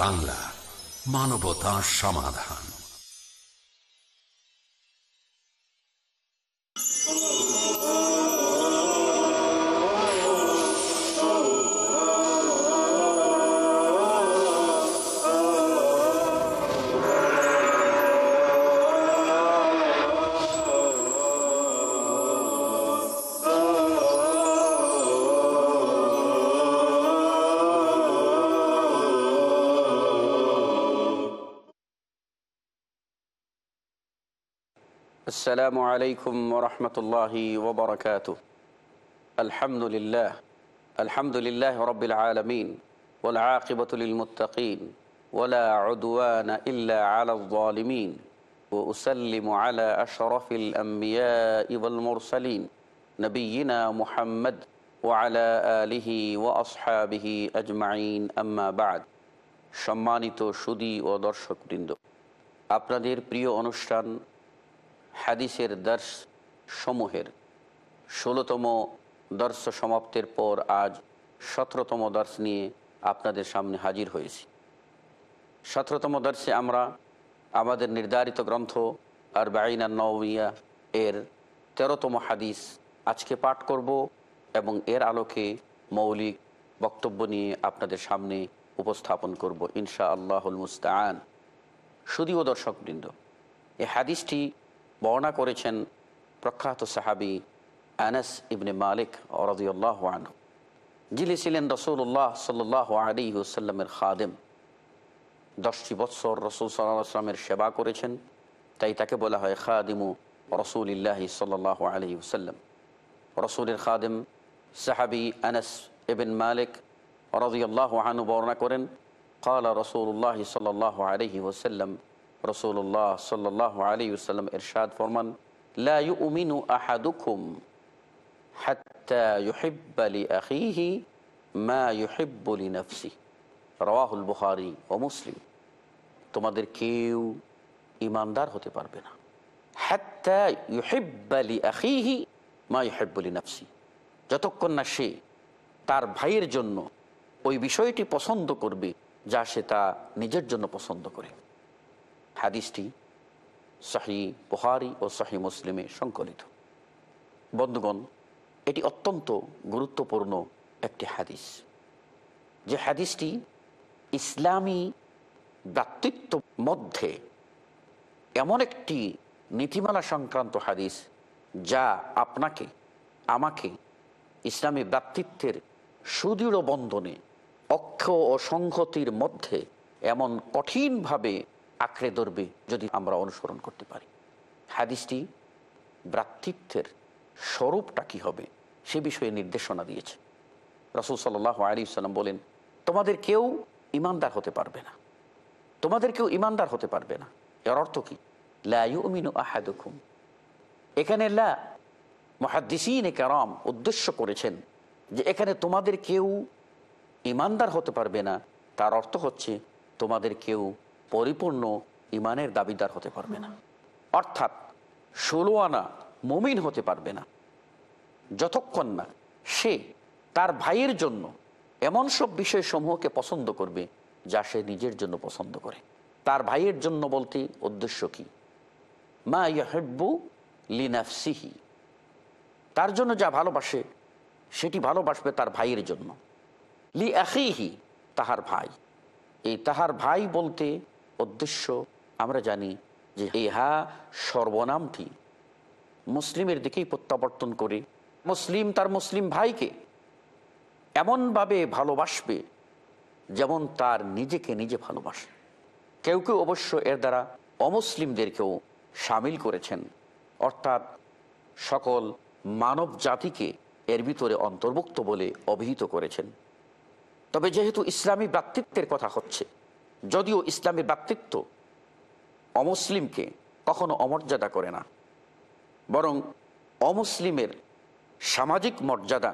বাংলা মানবতা সমাধান। السلام عليكم ورحمة الله وبركاته الحمد لله الحمد لله رب العالمين والعاقبة للمتقين ولا عدوان إلا على الظالمين وأسلم على أشرف الأنبياء والمرسلين نبينا محمد وعلى آله وأصحابه أجمعين أما بعد সম্মানিত সুদী ও দর্শকবৃন্দ আপনাদের প্রিয় অনুষ্ঠান হাদিসের দর্শ সমূহের ষোলোতম দর্শ সমাপ্তের পর আজ সতেরোতম দর্শ নিয়ে আপনাদের সামনে হাজির হয়েছি। সতেরোতম দর্শে আমরা আমাদের নির্ধারিত গ্রন্থ আর বাইনা নওয়া এর তেরোতম হাদিস আজকে পাঠ করব এবং এর আলোকে মৌলিক বক্তব্য নিয়ে আপনাদের সামনে উপস্থাপন করব ইনশা আল্লাহুল মুস্তান শুধুও দর্শকবৃন্দ, এই হাদিসটি বর্ণনা করেছেন প্রখ্যাত সাহাবি আনাস ইবনে মালিক রাজিউল্লাহ আনহু। যিনি ছিলেন রসুল্লাহ সাল্লাহ আলী হুসাল্লামের খাদেম। দশটি বৎসর রসুল সাল্লামের সেবা করেছেন, তাই তাকে বলা হয় খাদিমু রসুলিল্লাহি সাল্লাহ আলী হুসাল্লাম রসুলের খাদেম সাহাবি আনাস ইবিন মালিক রাজিউল্লাহ আনু বর্ণনা করেন, কালা রসুল্লাহ সাল্লাহ আলহি ওসাল্লাম রসুল্লাহ সাল্লাহ আলী সাল্লাম এরশাদ ফরমান লাউমিনু আহাদুকুম তোমাদের কেউ ইমানদার হতে পারবে না। যতক্ষণ না সে তার ভাইয়ের জন্য ওই বিষয়টি পছন্দ করবে, যা সে তা নিজের জন্য পছন্দ করে। হাদিসটি শাহি বুহারি ও শাহি মুসলিমে সংকলিত। বন্ধুগণ, এটি অত্যন্ত গুরুত্বপূর্ণ একটি হাদিস। যে হাদিসটি ইসলামী ব্যক্তিত্ব মধ্যে এমন একটি নীতিমালা সংক্রান্ত হাদিস যা আপনাকে, আমাকে ইসলামী ব্যক্তিত্বের সুদৃঢ় বন্ধনে, অক্ষ ও সংহতির মধ্যে এমন কঠিনভাবে আঁকড়ে ধরবে যদি আমরা অনুসরণ করতে পারি। হাদিসটি ভ্রাতৃত্বের স্বরূপটা কী হবে সে বিষয়ে নির্দেশনা দিয়েছে। রসুল সাল্লাহ আলী সাল্লাম বলেন, তোমাদের কেউ ইমানদার হতে পারবে না। তোমাদের কেউ ইমানদার হতে পারবে না। এর অর্থ কি? লাইমিনু আহাদুকুম। এখানে লা মহাদিসিন কারাম উদ্দেশ্য করেছেন যে এখানে তোমাদের কেউ ইমানদার হতে পারবে না। তার অর্থ হচ্ছে, তোমাদের কেউ পরিপূর্ণ ইমানের দাবিদার হতে পারবে না। অর্থাৎ ষোলো আনা মমিন হতে পারবে না। যতক্ষণ না সে তার ভাইয়ের জন্য এমন সব বিষয়সমূহকে পছন্দ করবে যা সে নিজের জন্য পছন্দ করে। তার ভাইয়ের জন্য বলতে উদ্দেশ্য কি? মা ইহেব্বু লিনাফসিহি। তার জন্য যা ভালোবাসে, সেটি ভালোবাসবে তার ভাইয়ের জন্য। লি আখিহি, তাহার ভাই। এই তাহার ভাই বলতে উদ্দেশ্য আমরা জানি যে ইহা সর্বনামটি। মুসলিমের দিকেই প্রত্যাবর্তন করে। মুসলিম তার মুসলিম ভাইকে এমনভাবে ভালোবাসবে যেমন তার নিজেকে নিজে ভালোবাসে। কেউ কেউ অবশ্য এর দ্বারা অমুসলিমদেরকেও সামিল করেছেন। অর্থাৎ সকল মানব জাতিকে এর ভিতরে অন্তর্ভুক্ত বলে অভিহিত করেছেন। তবে যেহেতু ইসলামী ব্যক্তিত্বের কথা হচ্ছে যদিও ইসলামের ব্যক্তিত্ব অমুসলিমকে কখনো অমর্যাদা করে না, বরং অমুসলিমের সামাজিক মর্যাদা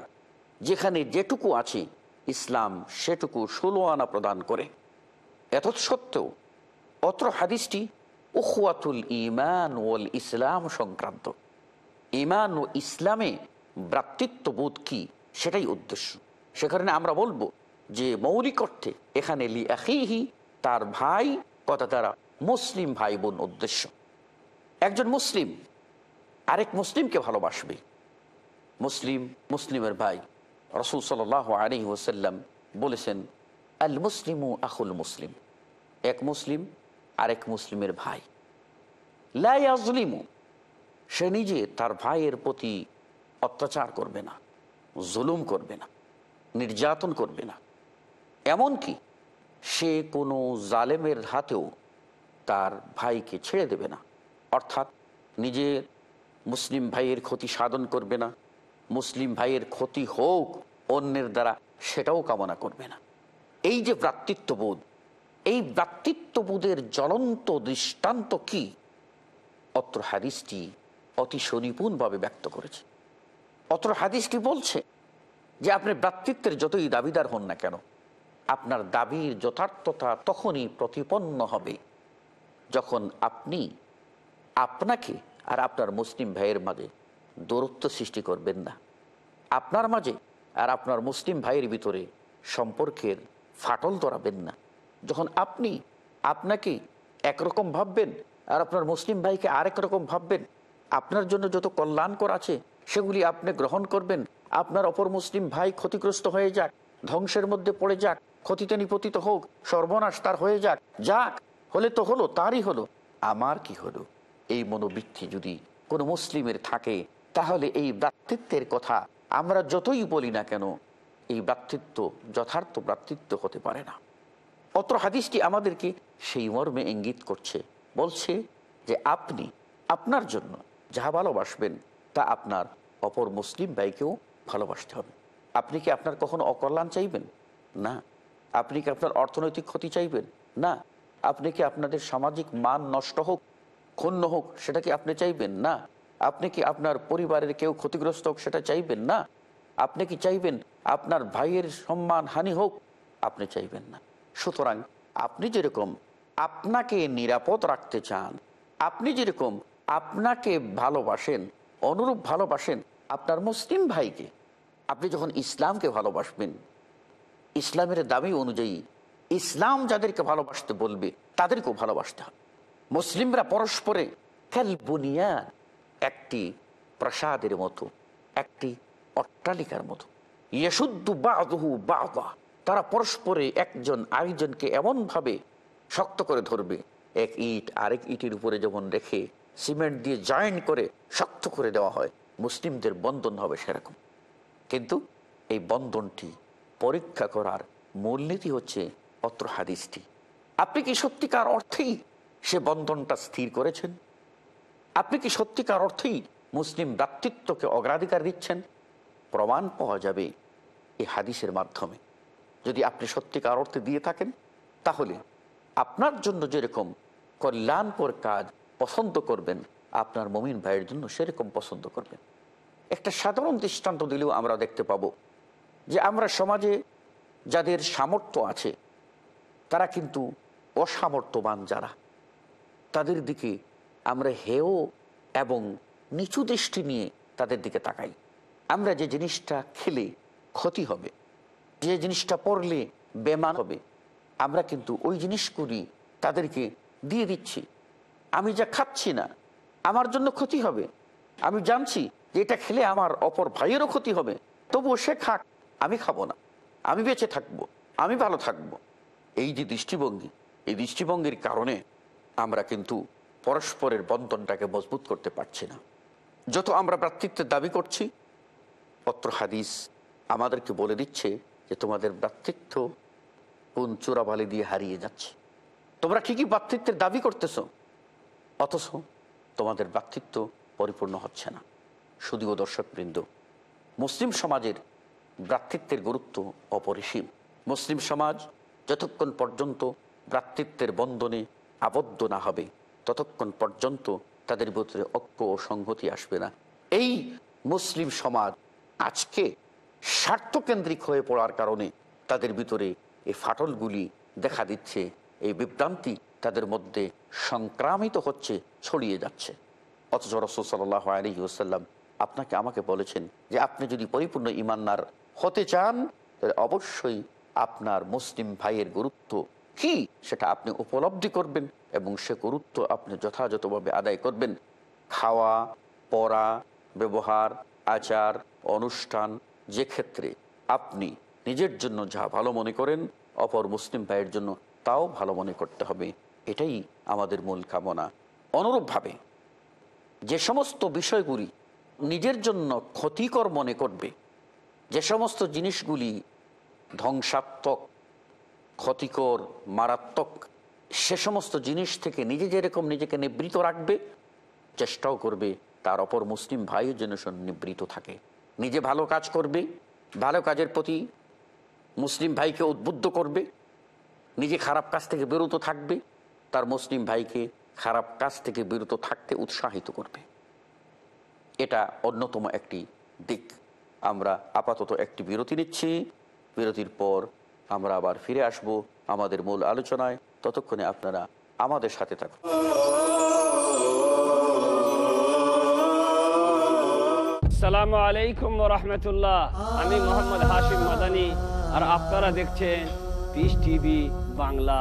যেখানে যেটুকু আছে, ইসলাম সেটুকু ষোলো আনা প্রদান করে। এত সত্ত্বেও অত্র হাদিসটি, উখওয়াতুল ইমান ওল ইসলাম সংক্রান্ত। ইমান ও ইসলামে ভ্রাতৃত্ববোধ কি সেটাই উদ্দেশ্য। সে কারণে আমরা বলব যে মৌলিক অর্থে এখানে লি আখিহি তার ভাই কথা তারা মুসলিম ভাই বোন উদ্দেশ্য। একজন মুসলিম, আরেক মুসলিমকে ভালোবাসবে। মুসলিম, মুসলিমের ভাই রসুল সাল আলী ওসাল্লাম বলেছেন, আল মুসলিম ও আখুল মুসলিম। এক মুসলিম, আরেক মুসলিমের ভাই। লাইয়াজলিমু সে নিজে তার ভাইয়ের প্রতি অত্যাচার করবে না, জুলুম করবে না, নির্যাতন করবে না। এমনকি সে কোনো জালেমের হাতেও তার ভাইকে ছেড়ে দেবে না। অর্থাৎ নিজের মুসলিম ভাইয়ের ক্ষতি সাধন করবে না, মুসলিম ভাইয়ের ক্ষতি হোক, অন্যের দ্বারা সেটাও কামনা করবে না। এই যে ভ্রাতৃত্ববোধ, এই ভ্রাতৃত্ববোধের জ্বলন্ত দৃষ্টান্ত কি? অত্র হাদিসটি অতি সুনিপুণভাবে ব্যক্ত করেছে। অত্র হাদিসটি বলছে যে আপনি ভ্রাতৃত্বের যতই দাবিদার হন না কেন আপনার দাবির যথার্থতা তখনই প্রতিপন্ন হবে। যখন আপনি আপনাকে আর আপনার মুসলিম ভাইয়ের মাঝে দূরত্ব সৃষ্টি করবেন না। আপনার মাঝে আর আপনার মুসলিম ভাইয়ের ভিতরে সম্পর্কের ফাটল ধরাবেন না। যখন আপনি আপনাকে একরকম ভাববেন আর আপনার মুসলিম ভাইকে আরেক রকম ভাববেন, আপনার জন্য যত কল্যাণকর আছে সেগুলি আপনি গ্রহণ করবেন, আপনার অপর মুসলিম ভাই ক্ষতিগ্রস্ত হয়ে যাক, ধ্বংসের মধ্যে পড়ে যাক ক্ষতিতে নিপতিত হোক, সর্বনাশ তার হয়ে যাক যাক, হলে তো হলো, তারই হলো। আমার কি হলো? এই মনোবৃত্তি যদি কোনো মুসলিমের থাকে, তাহলে এই ভ্রাতৃত্বের কথা আমরা যতই বলি না কেন, এই ভ্রাতৃত্ব যথার্থ ভ্রাতৃত্ব হতে পারে না। অত্র হাদিসটি আমাদেরকে সেই মর্মে ইঙ্গিত করছে। বলছে যে আপনি আপনার জন্য যাহা ভালোবাসবেন, তা আপনার অপর মুসলিম ভাইকেও ভালোবাসতে হবে। আপনি কি আপনার কখনো অকল্যাণ চাইবেন? না। আপনি কি আপনার অর্থনৈতিক ক্ষতি চাইবেন? না। আপনি কি আপনাদের সামাজিক মান নষ্ট হোক, ক্ষুণ্ণ হোক, সেটা কি আপনি চাইবেন? না। আপনি কি আপনার পরিবারের কেউ ক্ষতিগ্রস্ত হোক, সেটা চাইবেন? না। আপনি কি চাইবেন আপনার ভাইয়ের সম্মান হানি হোক? আপনি চাইবেন না। সুতরাং আপনি যেরকম আপনাকে নিরাপদ রাখতে চান, আপনি যেরকম আপনাকে ভালোবাসেন, অনুরূপ ভালোবাসেন আপনার মুসলিম ভাইকে, আপনি যখন ইসলামকে ভালোবাসবেন ইসলামের দাবি অনুযায়ী ইসলাম যাদেরকে ভালোবাসতে বলবে, তাদেরকেও ভালোবাসতে হবে। মুসলিমরা পরস্পরে ক্যালবুনিয়া একটি প্রসাদের মতো, একটি অট্টালিকার মতো। ইয়েশুদ্ধ বাদহু বাবা তারা পরস্পরে একজন আরেকজনকে এমনভাবে শক্ত করে ধরবে, এক ইট আরেক ইটের উপরে যেমন রেখে সিমেন্ট দিয়ে জয়েন্ট করে শক্ত করে দেওয়া হয়, মুসলিমদের বন্ধন হবে সেরকম। কিন্তু এই বন্ধনটি পরীক্ষা করার মূলনীতি হচ্ছে অত্র হাদিসটি। আপনি কি সত্যিকার অর্থেই সে বন্ধনটা স্থির করেছেন? আপনি কি সত্যিকার অর্থেই মুসলিম ব্যক্তিত্বকে অগ্রাধিকার দিচ্ছেন? প্রমাণ পাওয়া যাবে এই হাদিসের মাধ্যমে। যদি আপনি সত্যিকার অর্থে দিয়ে থাকেন, তাহলে আপনার জন্য যেরকম কল্যাণকর কাজ পছন্দ করবেন, আপনার মমিন ভাইয়ের জন্য সেরকম পছন্দ করবেন। একটা সাধারণ দৃষ্টান্ত দিলেও আমরা দেখতে পাব যে আমরা সমাজে যাদের সামর্থ্য আছে, তারা কিন্তু অসামর্থ্যবান যারা। তাদের দিকে আমরা হেয় এবং নিচু দৃষ্টি নিয়ে তাদের দিকে তাকাই। আমরা যে জিনিসটা খেলে ক্ষতি হবে, যে জিনিসটা পড়লে বেমান হবে, আমরা কিন্তু ওই জিনিসগুলি তাদেরকে দিয়ে দিচ্ছি। আমি যা খাচ্ছি না, আমার জন্য ক্ষতি হবে। আমি জানছি যে এটা খেলে আমার অপর ভাইয়েরও ক্ষতি হবে। তবুও সে খাক। আমি খাব না। আমি বেঁচে থাকব। আমি ভালো থাকব। এই যে দৃষ্টিভঙ্গি, এই দৃষ্টিভঙ্গির কারণে আমরা কিন্তু পরস্পরের বন্ধনটাকে মজবুত করতে পারছি না। যত আমরা ভ্রাতৃত্বের দাবি করছি, পত্র হাদিস আমাদেরকে বলে দিচ্ছে যে তোমাদের ভ্রাতৃত্ব কোন চোরাবালি দিয়ে হারিয়ে যাচ্ছে। তোমরা ঠিকই ভ্রাতৃত্বের দাবি করতেছ, অথচ তোমাদের ভ্রাতৃত্ব পরিপূর্ণ হচ্ছে না। শুধুও দর্শকবৃন্দ, মুসলিম সমাজের ভ্রাতৃত্বের গুরুত্ব অপরিসীম। মুসলিম সমাজ যতক্ষণ পর্যন্ত ভ্রাতৃত্বের বন্ধনে আবদ্ধ না হবে, ততক্ষণ পর্যন্ত তাদের ভিতরে ঐক্য ও সংহতি আসবে না। এই মুসলিম সমাজ আজকে স্বার্থকেন্দ্রিক হয়ে পড়ার কারণে তাদের ভিতরে এই ফাটলগুলি দেখা দিচ্ছে, এই বিভ্রান্তি তাদের মধ্যে সংক্রামিত হচ্ছে, ছড়িয়ে যাচ্ছে। অথচ রসুল সাল্লাহ আলী ওসাল্লাম আপনাকে আমাকে বলেছেন যে আপনি যদি পরিপূর্ণ ইমানদার হতে চান, তাহলে অবশ্যই আপনার মুসলিম ভাইয়ের গুরুত্ব কি সেটা আপনি উপলব্ধি করবেন এবং সে গুরুত্ব আপনি যথাযথভাবে আদায় করবেন। খাওয়া, পড়া, ব্যবহার, আচার, অনুষ্ঠান, যে ক্ষেত্রে আপনি নিজের জন্য যা ভালো মনে করেন, অপর মুসলিম ভাইয়ের জন্য তাও ভালো মনে করতে হবে। এটাই আমাদের মূল কামনা। অনুরূপভাবে যে সমস্ত বিষয়গুলি নিজের জন্য ক্ষতিকর মনে করবে যে সমস্ত জিনিসগুলি ধ্বংসাত্মক, ক্ষতিকর, মারাত্মক, সে সমস্ত জিনিস থেকে নিজে যেরকম নিজেকে নিবৃত রাখবে, চেষ্টাও করবে, তার অপর মুসলিম ভাইও যেন নিবৃত থাকে। নিজে ভালো কাজ করবে, ভালো কাজের প্রতি মুসলিম ভাইকে উদ্বুদ্ধ করবে, নিজে খারাপ কাজ থেকে বিরত থাকবে, তার মুসলিম ভাইকে খারাপ কাজ থেকে বিরত থাকতে উৎসাহিত করবে। এটা অন্যতম একটি দিক। আমরা আপাতত একটি বিরতি নিচ্ছি। বিরতির পর আমরা আবার ফিরে আসব আমাদের মূল আলোচনায়। ততক্ষণে আপনারা আমাদের সাথে থাকুন। সালামু আলাইকুম রহমতুল্লাহ। আমি মোহাম্মদ হাশিম মাদানি। আর আপনারা দেখছেন পিস টিভি বাংলা।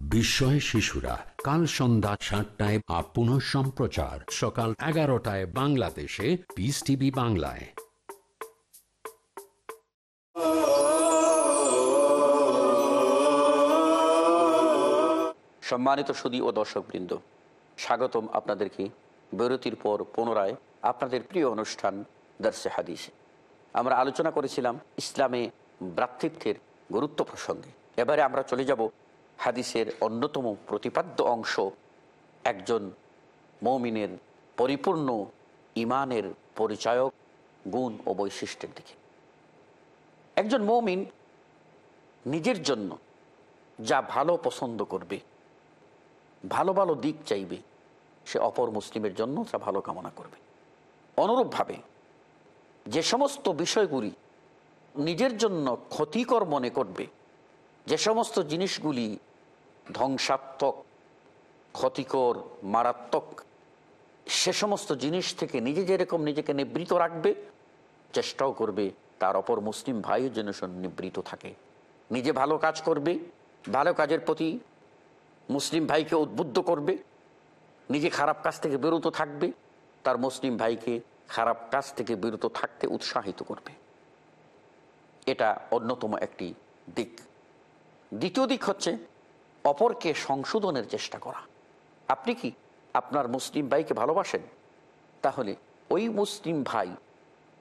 বিস্ময় শিশুরা, কাল সন্ধ্যা সাতটায় আপ পুনঃ সম্প্রচার, সকাল এগারোটায় বাংলাদেশে পিস টিভি বাংলায়। সম্মানিত সুদী ও দর্শকবৃন্দ, স্বাগতম আপনাদেরকে বিরতির পর পুনরায় আপনাদের প্রিয় অনুষ্ঠান দর্শে হাদিসে। আমরা আলোচনা করেছিলাম ইসলামে ভ্রাতৃত্বের গুরুত্ব প্রসঙ্গে। এবারে আমরা চলে যাব হাদিসের অন্যতম প্রতিপাদ্য অংশ, একজন মৌমিনের পরিপূর্ণ ইমানের পরিচয়ক গুণ ও বৈশিষ্ট্যের দিকে। একজন মৌমিন নিজের জন্য যা ভালো পছন্দ করবে, ভালো ভালো দিক চাইবে, সে অপর মুসলিমের জন্য তা ভালো কামনা করবে। অনুরূপভাবে যে সমস্ত বিষয়গুলি নিজের জন্য ক্ষতিকর মনে করবে, যে সমস্ত জিনিসগুলি ধ্বংসাত্মক, ক্ষতিকর, মারাত্মক, সে সমস্ত জিনিস থেকে নিজে যেরকম নিজেকে নিবৃত রাখবে, চেষ্টাও করবে, তার অপর মুসলিম ভাইও যেন নিবৃত থাকে। নিজে ভালো কাজ করবে, ভালো কাজের প্রতি মুসলিম ভাইকে উদ্বুদ্ধ করবে, নিজে খারাপ কাজ থেকে বিরত থাকবে, তার মুসলিম ভাইকে খারাপ কাজ থেকে বিরত থাকতে উৎসাহিত করবে। এটা অন্যতম একটি দিক। দ্বিতীয় দিক হচ্ছে অপরকে সংশোধনের চেষ্টা করা। আপনি কি আপনার মুসলিম ভাইকে ভালোবাসেন? তাহলে ওই মুসলিম ভাই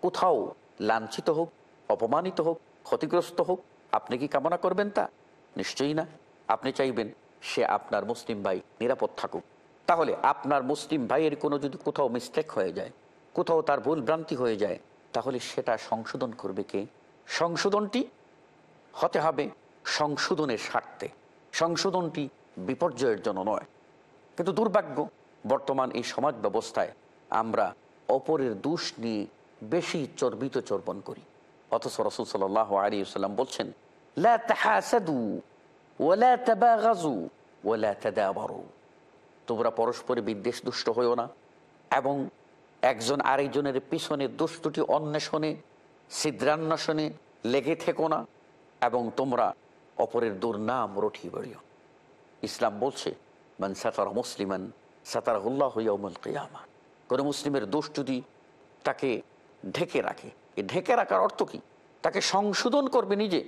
কোথাও লাঞ্ছিত হোক, অপমানিত হোক, ক্ষতিগ্রস্ত হোক, আপনি কি কামনা করবেন তা? নিশ্চয়ই না। আপনি চাইবেন সে আপনার মুসলিম ভাই নিরাপদ থাকুক। তাহলে আপনার মুসলিম ভাইয়ের কোনো যদি কোথাও মিস্টেক হয়ে যায়, কোথাও তার ভুল ভ্রান্তি হয়ে যায়, তাহলে সেটা সংশোধন করবে কে? সংশোধনটি হতে হবে সংশোধনের স্বার্থে। সংশোধনটি বিপর্যয়ের জন্য নয়। কিন্তু দুর্ভাগ্য, বর্তমান এই সমাজ ব্যবস্থায় আমরা অপরের দোষ নিয়ে বেশি চর্বিত চর্বণ করি। অথচ রসুল সাল্লাহ আলী সাল্লাম বলছেন তোমরা পরস্পরে বিদ্বেষ দুষ্ট হইও না এবং একজন আরেকজনের পিছনে দুষ্টুটি অন্বেষণে, ছিদ্রান্বেষণে লেগে থেকো না এবং তোমরা অপরের দুর্নাম রঠি বেড়িও ইসলাম বলছে, মান সাতার মুসলিমান, সাতারহুল্লাহ হইয়াউমুল কিয়ামা। কোনো মুসলিমের দোষ যদি তাকে ঢেকে রাখে, এ ঢেকে রাখার অর্থ কি? তাকে সংশোধন করবে নিজে।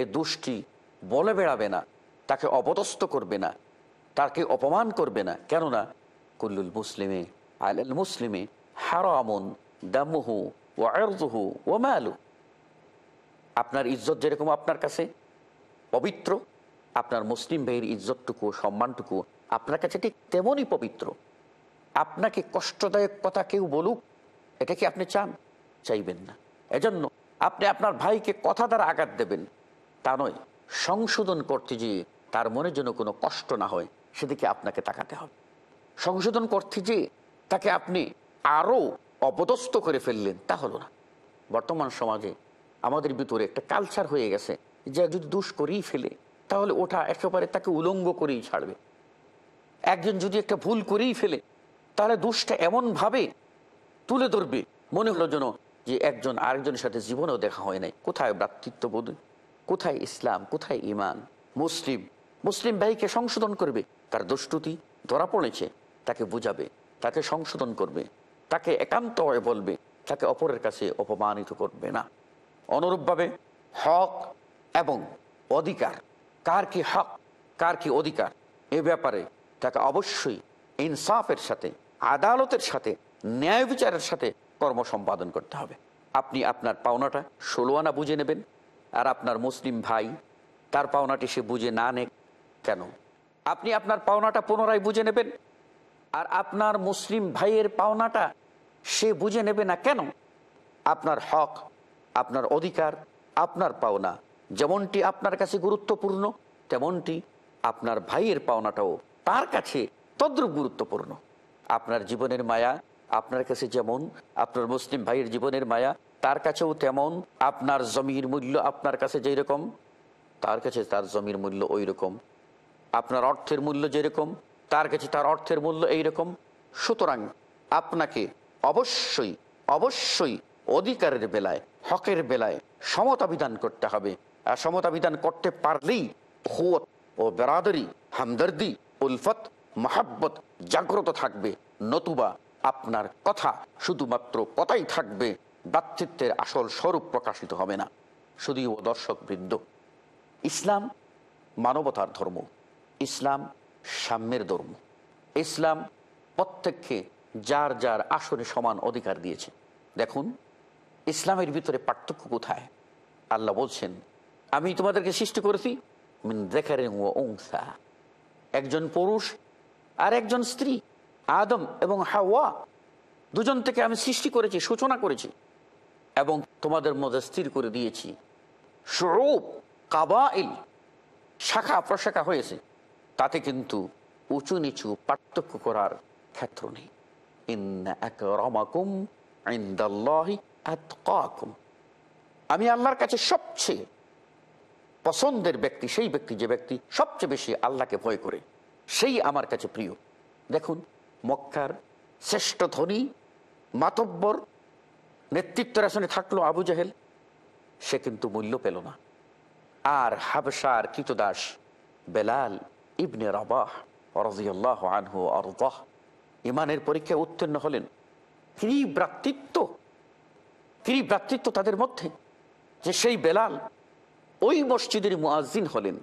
এ দোষটি বলে বেড়াবে না, তাকে অপদস্থ করবে না, তাকে অপমান করবে না? কেননা, কুল্লুল মুসলিমে আল মুসলিমে হারামুন দামুহু ও আর্জহু ও মালু আপনার ইজ্জত যেরকম আপনার কাছে পবিত্র, আপনার মুসলিম ভাইয়ের ইজ্জতটুকু সম্মানটুকু আপনার কাছে ঠিক তেমনই পবিত্র। আপনাকে কষ্টদায়ক কথা কেউ বলুক, এটা কি আপনি চান? চাইবেন না। এজন্য আপনি আপনার ভাইকে কথা দ্বারা আঘাত দেবেন। তা নয়, সংশোধন করতে গিয়ে তার মনে যেন কোনো কষ্ট না হয়, সেদিকে আপনাকে তাকাতে হবে। সংশোধন করতে যে তাকে আপনি আরও অপদস্থ করে ফেললেন, তা হলো না। বর্তমান সমাজে আমাদের ভিতরে একটা কালচার হয়ে গেছে যে যদি দুষ করেই ফেলে, তাহলে ওটা একেবারে তাকে উলঙ্গ করেই ছাড়বে। একজন যদি একটা ভুল করেই ফেলে, তাহলে দোষটা এমনভাবে তুলে ধরবে। মনে হলো যেন যে একজন আরেকজনের সাথে জীবনেও দেখা হয় নাই। কোথায় ভ্রাতৃত্ববোধ? কোথায় ইসলাম? কোথায় ইমান মুসলিম? মুসলিম ভাইকে সংশোধন করবে। তার দুষ্টুতি ধরা পড়েছে। তাকে বুঝাবে। তাকে সংশোধন করবে। তাকে একান্ত বলবে। তাকে অপরের কাছে অপমানিত করবে না। অনুরূপভাবে হক এবং অধিকার। কার কি হক, কার কি অধিকার? এ ব্যাপারে তাকে অবশ্যই ইনসাফের সাথে, আদালতের সাথে, ন্যায় বিচারের সাথে কর্ম সম্পাদন করতে হবে। আপনি আপনার পাওনাটা ষোলো আনা বুঝে নেবেন আর আপনার মুসলিম ভাই তার পাওনাটি সে বুঝে না নে কেন? আপনি আপনার পাওনাটা পুনরায় বুঝে নেবেন আর আপনার মুসলিম ভাইয়ের পাওনাটা সে বুঝে নেবে না কেন? আপনার হক, আপনার অধিকার, আপনার পাওনা যেমনটি আপনার কাছে গুরুত্বপূর্ণ, তেমনটি আপনার ভাইয়ের পাওনাটাও তার কাছে তদ্রুপ গুরুত্বপূর্ণ। আপনার জীবনের মায়া আপনার কাছে যেমন, আপনার মুসলিম ভাইয়ের জীবনের মায়া তার কাছেও তেমন, আপনার জমির মূল্য আপনার কাছে যেই রকম তার কাছে তার জমির মূল্য ওই রকম আপনার অর্থের মূল্য যেরকম, তার কাছে তার অর্থের মূল্য এইরকম। সুতরাং আপনাকে অবশ্যই অবশ্যই অধিকারের বেলায়, হকের বেলায় সমতা বিধান করতে হবে। সমতা বিধান করতে পারলেই হুয়ত ও বেরাদরি, হামদর্দি, উলফত, মাহাব্বত জাগ্রত থাকবে। নতুবা আপনার কথা শুধুমাত্র কথাই থাকবে ভ্রাতৃত্বের আসল স্বরূপ প্রকাশিত হবে না। শুধুও দর্শক বৃন্দ ইসলাম মানবতার ধর্ম, ইসলাম সাম্যের ধর্ম, ইসলাম প্রত্যেককে যার যার আসনে সমান অধিকার দিয়েছে। দেখুন, ইসলামের ভিতরে পার্থক্য কোথায়? আল্লাহ বলছেন আমি তোমাদেরকে সৃষ্টি করেছি। অংসা একজন পুরুষ আর একজন স্ত্রী, আদম এবং হাওয়া। দুজন থেকে আমি সৃষ্টি করেছি, সূচনা করেছি এবং তোমাদের মধ্যে স্থির করে দিয়েছি। স্বরূপ কাবাইল, শাখা প্রশাখা হয়েছে। তাতে কিন্তু উঁচু নিচু পার্থক্য করার ক্ষেত্র নেই। আমি আল্লাহর কাছে সবচেয়ে পছন্দের ব্যক্তি, সেই ব্যক্তি যে ব্যক্তি সবচেয়ে বেশি আল্লাহকে ভয় করে, সেই আমার কাছে প্রিয়। দেখুন, মক্কার শ্রেষ্ঠ ধনী, মাতব্বর, নেতৃত্বের আসনে থাকল আবু জাহেল, সে কিন্তু মূল্য পেল না। আর হাবসার কৃতদাস বেলাল ইবনে রবাহ রাজিয়াল্লাহ আনহু আরদাহ ইমানের পরীক্ষায় উত্তীর্ণ হলেন। কি ভ্রাতৃত্ব কি ভ্রাতৃত্ব তাদের মধ্যে যে সেই বেলাল ওই মসজিদের মুয়াজ্জিন হলেন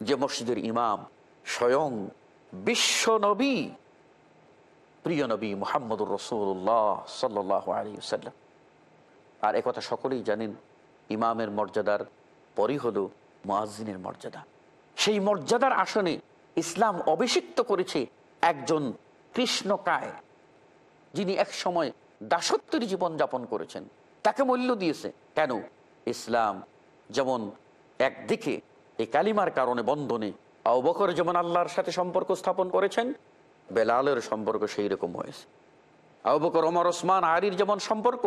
যে মসজিদের ইমাম স্বয়ং বিশ্ব নবী, প্রিয় নবী মোহাম্মদুর রসুল্লাহ সাল্লাম আর একথা সকলেই জানেন, ইমামের মর্যাদার পরই হল মুয়াজ্জিনের মর্যাদা। সেই মর্যাদার আসনে ইসলাম অভিষিক্ত করেছে একজন কৃষ্ণকায় যিনি এক সময় দাসত্বের জীবন যাপন করেছেন। তাকে মূল্য দিয়েছে। কেন? ইসলাম যেমন একদিকে এই কালিমার কারণে বন্ধনে অবকর যেমন আল্লাহর সাথে সম্পর্ক স্থাপন করেছেন, বেলালের সম্পর্ক সেই রকম হয়েছে আবকর ওমর, ওসমান, আলীর যেমন সম্পর্ক,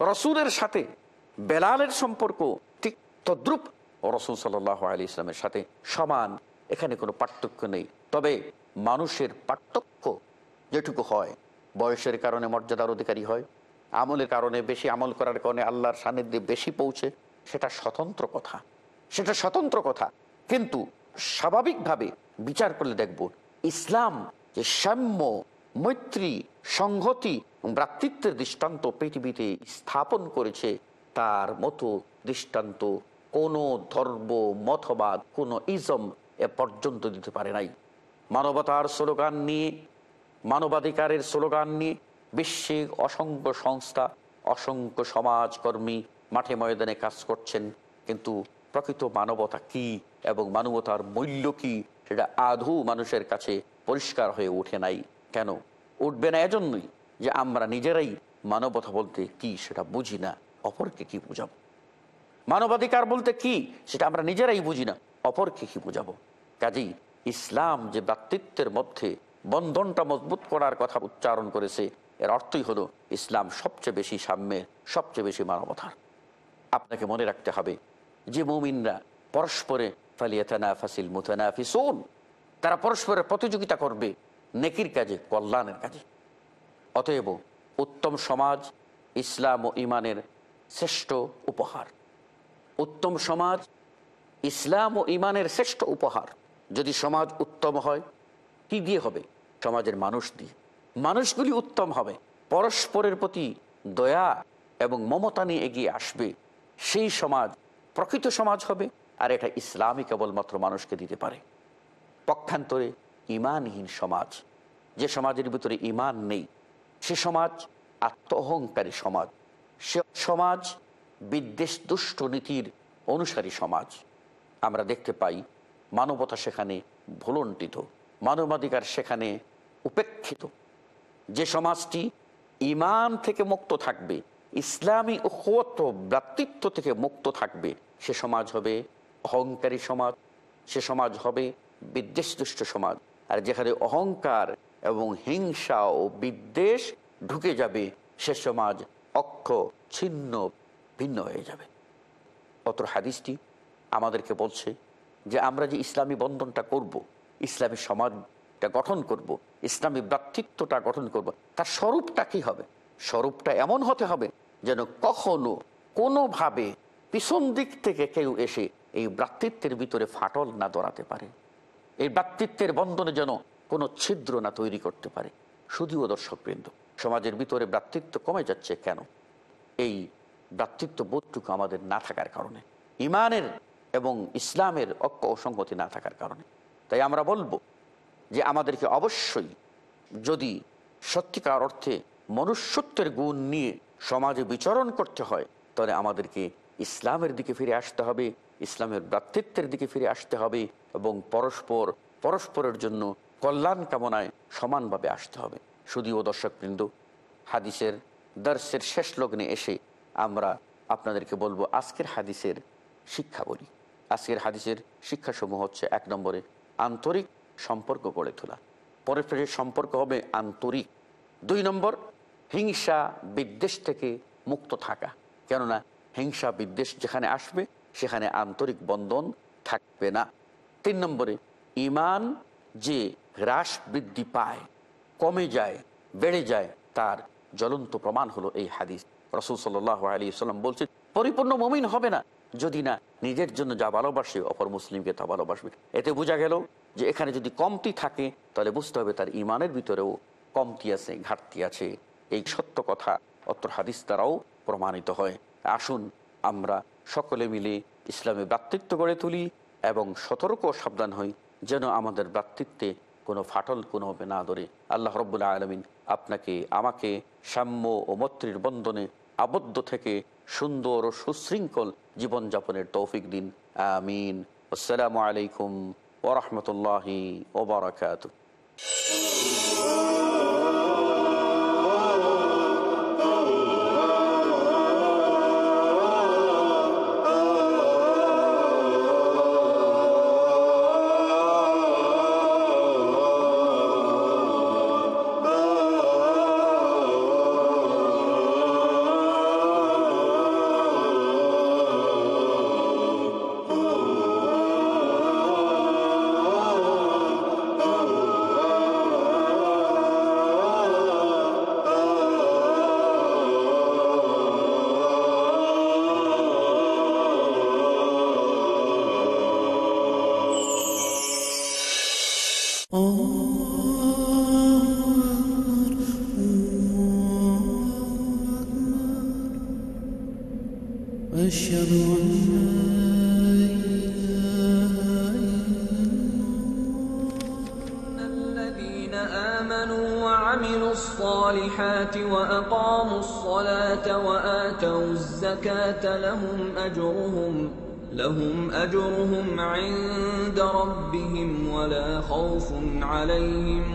রসুলের সাথে বেলালের সম্পর্ক ঠিক তদ্রুপ রসুল সাল্লাহ আলী ইসলামের সাথে সমান, এখানে কোনো পার্থক্য নেই। তবে মানুষের পার্থক্য যেটুকু হয়, বয়সের কারণে মর্যাদার অধিকারী হয়, আমলের কারণে বেশি আমল করার কারণে আল্লাহর সান্নিধ্যে বেশি পৌঁছে সেটা স্বতন্ত্র কথা। সেটা স্বতন্ত্র কথা। কিন্তু স্বাভাবিকভাবে বিচার করলে দেখব, ইসলাম যে সাম্য, মৈত্রী, সংহতি, ভ্রাতৃত্বের দৃষ্টান্ত পৃথিবীতে স্থাপন করেছে, তার মতো দৃষ্টান্ত কোনো ধর্ম, মতবাদ, কোনো ইজম এ পর্যন্ত দিতে পারে নাই। মানবতার স্লোগান নিয়ে, মানবাধিকারের স্লোগান নিয়ে বিশ্বে অসংখ্য সংস্থা, অসংখ্য সমাজকর্মী মাঠে ময়দানে কাজ করছেন, কিন্তু প্রকৃত মানবতা কি এবং মানবতার মূল্য কি সেটা আধু মানুষের কাছে পরিষ্কার হয়ে ওঠে নাই। কেন? উঠবে না এজন্যই যে আমরা নিজেরাই মানবতা বলতে কি সেটা বুঝি না, অপরকে কি বুঝাবো? মানবাধিকার বলতে কি সেটা আমরা নিজেরাই বুঝি না, অপরকে কি বুঝাবো? কাজেই ইসলাম যে ব্যক্তিত্বের মধ্যে বন্ধনটা মজবুত করার কথা উচ্চারণ করেছে, এর অর্থই হলো ইসলাম সবচেয়ে বেশি সাম্যের, সবচেয়ে বেশি মানবতার। আপনাকে মনে রাখতে হবে যে মুমিনরা পরস্পরে ফালিয়াতানা ফাসিল মুতানা ফিসুন তারা পরস্পরের প্রতিযোগিতা করবে নেকির কাজে, কল্যাণের কাজে। অতএব উত্তম সমাজ ইসলাম ও ইমানের শ্রেষ্ঠ উপহার। উত্তম সমাজ ইসলাম ও ইমানের শ্রেষ্ঠ উপহার। যদি সমাজ উত্তম হয়, কি দিয়ে হবে? সমাজের মানুষ দিয়ে। মানুষগুলি উত্তম হবে। পরস্পরের প্রতি দয়া এবং মমতা নিয়ে এগিয়ে আসবে। সেই সমাজ, প্রকৃত সমাজ হবে, আর এটা ইসলামই কেবলমাত্র মানুষকে দিতে পারে। পক্ষান্তরে ইমানহীন সমাজ, যে সমাজের ভিতরে ইমান নেই, সে সমাজ আত্ম অহংকারী সমাজ, সে সমাজ বিদ্বেষ দুষ্ট নীতির অনুসারী সমাজ। আমরা দেখতে পাই মানবতা সেখানে ভুলণ্ঠিত মানবাধিকার সেখানে উপেক্ষিত। যে সমাজটি ইমান থেকে মুক্ত থাকবে ইসলামী ঐক্যত্ব ভ্রাতৃত্ব থেকে মুক্ত থাকবে সে সমাজ হবে অহংকারী সমাজ, সে সমাজ হবে বিদ্বেষ দুষ্ট সমাজ আর যেখানে অহংকার এবং হিংসা ও বিদ্বেষ ঢুকে যাবে, সে সমাজ অক্ষ, ছিন্ন, ভিন্ন হয়ে যাবে অত হাদিসটি আমাদেরকে বলছে যে আমরা যে ইসলামী বন্ধনটা করব। ইসলামী সমাজটা গঠন করব। ইসলামী ভ্রাতৃত্বটা গঠন করব। তার স্বরূপটা কি হবে স্বরূপটা এমন হতে হবে যেন কখনো কোনোভাবে পিছন দিক থেকে কেউ এসে এই ভ্রাতৃত্বের ভিতরে ফাটল না দরাতে পারে। এই ভ্রাতৃত্বের বন্ধনে যেন কোনো ছিদ্র না তৈরি করতে পারে। শুধুও দর্শকবৃন্দ, সমাজের ভিতরে ভ্রাতৃত্ব কমে যাচ্ছে কেন? এই ভ্রাতৃত্ব বোধটুকু আমাদের না থাকার কারণে, ইমানের এবং ইসলামের ঐক্য ও সংগতি না থাকার কারণে। তাই আমরা বলব যে আমাদেরকে অবশ্যই যদি সত্যিকার অর্থে মনুষ্যত্বের গুণ নিয়ে সমাজে বিচরণ করতে হয়, তাহলে আমাদেরকে ইসলামের দিকে ফিরে আসতে হবে, ইসলামের ভ্রাতৃত্বের দিকে ফিরে আসতে হবে এবং পরস্পর, পরস্পরের জন্য কল্যাণ কামনায় সমানভাবে আসতে হবে। শুধুও দর্শকবৃন্দ, হাদিসের দর্শের শেষ লগ্নে এসে আমরা আপনাদেরকে বলব, আজকের হাদিসের শিক্ষা বলি। আজকের হাদিসের শিক্ষাসমূহ হচ্ছে এক নম্বরে আন্তরিক সম্পর্ক গড়ে তোলা। পরস্পরের সম্পর্ক হবে আন্তরিক। দুই নম্বর হিংসা বিদ্বেষ থেকে মুক্ত থাকা। কেননা হিংসা বিদ্বেষ যেখানে আসবে, সেখানে আন্তরিক বন্ধন থাকবে না। তিন নম্বরে, ইমান যে হ্রাস বৃদ্ধি পায়, কমে যায়, বেড়ে যায়, তার জ্বলন্ত প্রমাণ হলো এই হাদিস। রসুল সাল্লাহ আলী সাল্লাম বলছেন, পরিপূর্ণ মমিন হবে না, যদি না নিজের জন্য যা ভালোবাসে, অপর মুসলিমকে তা ভালোবাসবে। এতে বোঝা গেল যে এখানে যদি কমতি থাকে, তাহলে বুঝতে হবে তার ইমানের ভিতরেও কমতি আছে, ঘাটতি আছে। এই সত্য কথা অত্র হাদিস দ্বারাও প্রমাণিত হয়। আসুন আমরা সকলে মিলে ইসলামে ভ্রাতৃত্ব গড়ে তুলি এবং সতর্ক সাবধান হই যেন আমাদের ভ্রাতৃত্বে কোনো ফাটল কোনোভাবে না ধরে। আল্লাহ রব্বুল্লাহ আলমিন আপনাকে, আমাকে সাম্য ও মৈত্রীর বন্ধনে আবদ্ধ থেকে সুন্দর ও সুশৃঙ্খল জীবনযাপনের তৌফিক দিন। আমিন। আসসালামু আলাইকুম ওরহমতুল্লাহি ওবরাকাত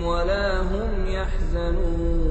ولا هم يحزنون.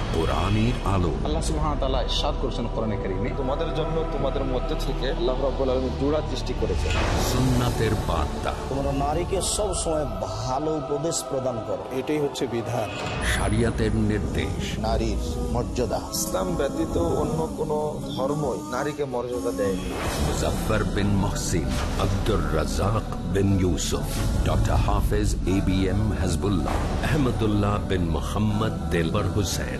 কোরআনের আলো। আল্লাহ সুবহানাহু ওয়া তাআলা ইরশাদ করেছেন কোরআনে কারীমে। তোমাদের জন্য তোমাদের মধ্যে থেকে আল্লাহ রাব্বুল আলামিন জোড়া সৃষ্টি করেছেন। সুন্নাতের বার্তা। তোমরা নারীকে সব সময় ভালো উপদেশ প্রদান করো। এটাই হচ্ছে বিধান। শরিয়াতের নির্দেশ। নারীর মর্যাদা। ইসলাম ব্যতীত অন্য কোন ধর্মই নারীকে মর্যাদা দেয়নি। Muzaffar bin Mohsin Abdur Razzak bin Yusuf doctor Hafez A B M Hizbullah Ahmadullah bin Mohammad Delwar Hussain